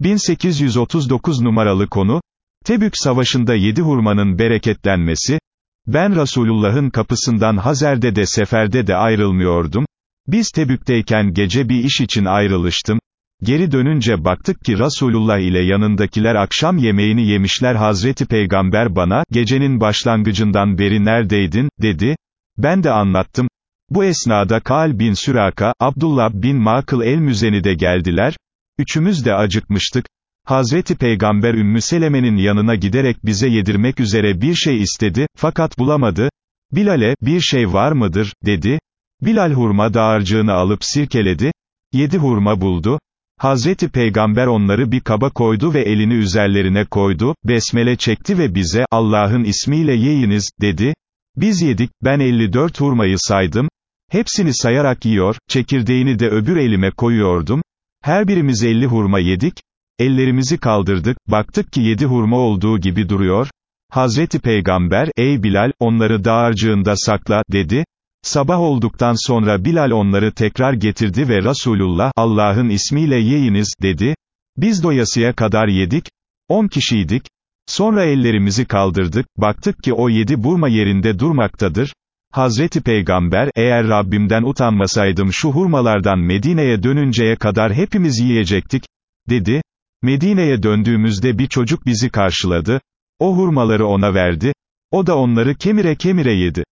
1839 numaralı konu, Tebük Savaşı'nda yedi hurmanın bereketlenmesi, ben Resulullah'ın kapısından Hazer'de de seferde de ayrılmıyordum, biz Tebük'teyken gece bir iş için ayrılıştım, geri dönünce baktık ki Resulullah ile yanındakiler akşam yemeğini yemişler Hazreti Peygamber bana, gecenin başlangıcından beri neredeydin, dedi, ben de anlattım, bu esnada Kal bin Süraka, Abdullah bin Makıl el-Müzeni de geldiler, üçümüz de acıkmıştık, Hazreti Peygamber Ümmü Seleme'nin yanına giderek bize yedirmek üzere bir şey istedi, fakat bulamadı, Bilal'e, bir şey var mıdır, dedi, Bilal hurma dağarcığını alıp sirkeledi, yedi hurma buldu, Hazreti Peygamber onları bir kaba koydu ve elini üzerlerine koydu, besmele çekti ve bize, Allah'ın ismiyle yiyiniz, dedi, biz yedik, ben 54 hurmayı saydım, hepsini sayarak yiyor, çekirdeğini de öbür elime koyuyordum, her birimiz 50 hurma yedik, ellerimizi kaldırdık, baktık ki yedi hurma olduğu gibi duruyor, Hazreti Peygamber, ey Bilal, onları dağarcığında sakla, dedi, Sabah olduktan sonra Bilal onları tekrar getirdi ve Resulullah, Allah'ın ismiyle yiyiniz, dedi. Biz doyasıya kadar yedik, on kişiydik, sonra ellerimizi kaldırdık, baktık ki o yedi burma yerinde durmaktadır. Hazreti Peygamber, eğer Rabbimden utanmasaydım şu hurmalardan Medine'ye dönünceye kadar hepimiz yiyecektik, dedi. Medine'ye döndüğümüzde bir çocuk bizi karşıladı, o hurmaları ona verdi, o da onları kemire kemire yedi.